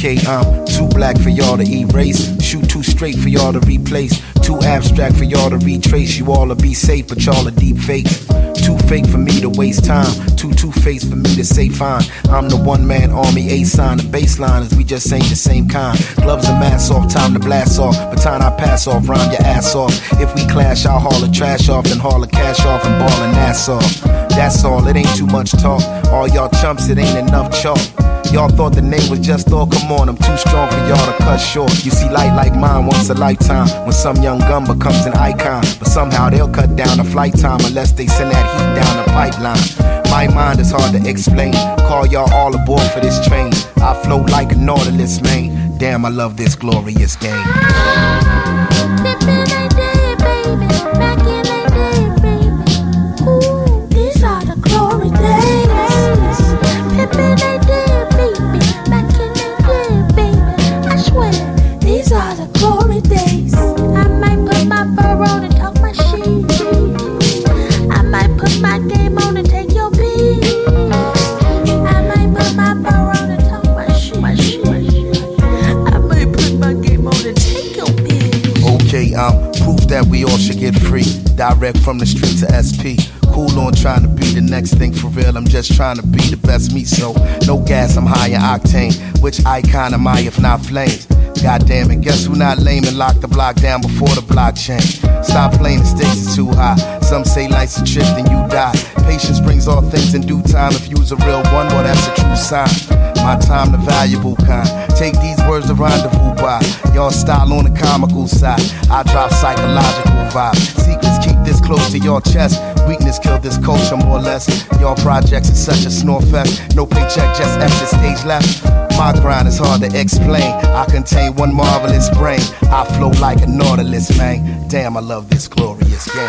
Okay, I'm too black for y'all to erase. Shoot too straight for y'all to replace. Too abstract for y'all to retrace. You all to be safe, but y'all are deep fake. Too fake for me to waste time. Too two faced for me to say fine. I'm the one man army A sign. The baseline is we just ain't the same kind. Gloves and masks off, time to blast off. Baton I pass off, rhyme your ass off. If we clash, I'll haul the trash off, then haul the cash off and ball an ass off. That's all, it ain't too much talk. All y'all chumps, it ain't enough chalk. Y'all thought the name was just thought, come on, I'm too strong for y'all to cut short. You see, light like mine once a lifetime. When some young gun becomes an icon, but somehow they'll cut down the flight time unless they send that heat down the pipeline. My mind is hard to explain. Call y'all all aboard for this train. I float like a Nautilus, man. Damn, I love this glorious game. Ah, proof that we all should get free. Direct from the street to SP. Cool on trying to be the next thing for real. I'm just trying to be the best me, so no gas, I'm high in octane. Which icon am I if not flames? God damn it, guess who not lame and lock the block down before the blockchain? Stop playing, the stakes is too high. Some say life's a trip, then you die. Patience brings all things in due time. If you's a real one, well, that's a true sign. My time, the valuable kind. Take these words to rendezvous by. Y'all style on the comical side. I drop psychological vibes. Secrets keep this close to your chest. Weakness killed this culture more or less. Y'all projects is such a snore fest. No paycheck, just extra stage left. My grind is hard to explain. I contain one marvelous brain. I flow like a nautilus, man. Damn, I love this glorious game.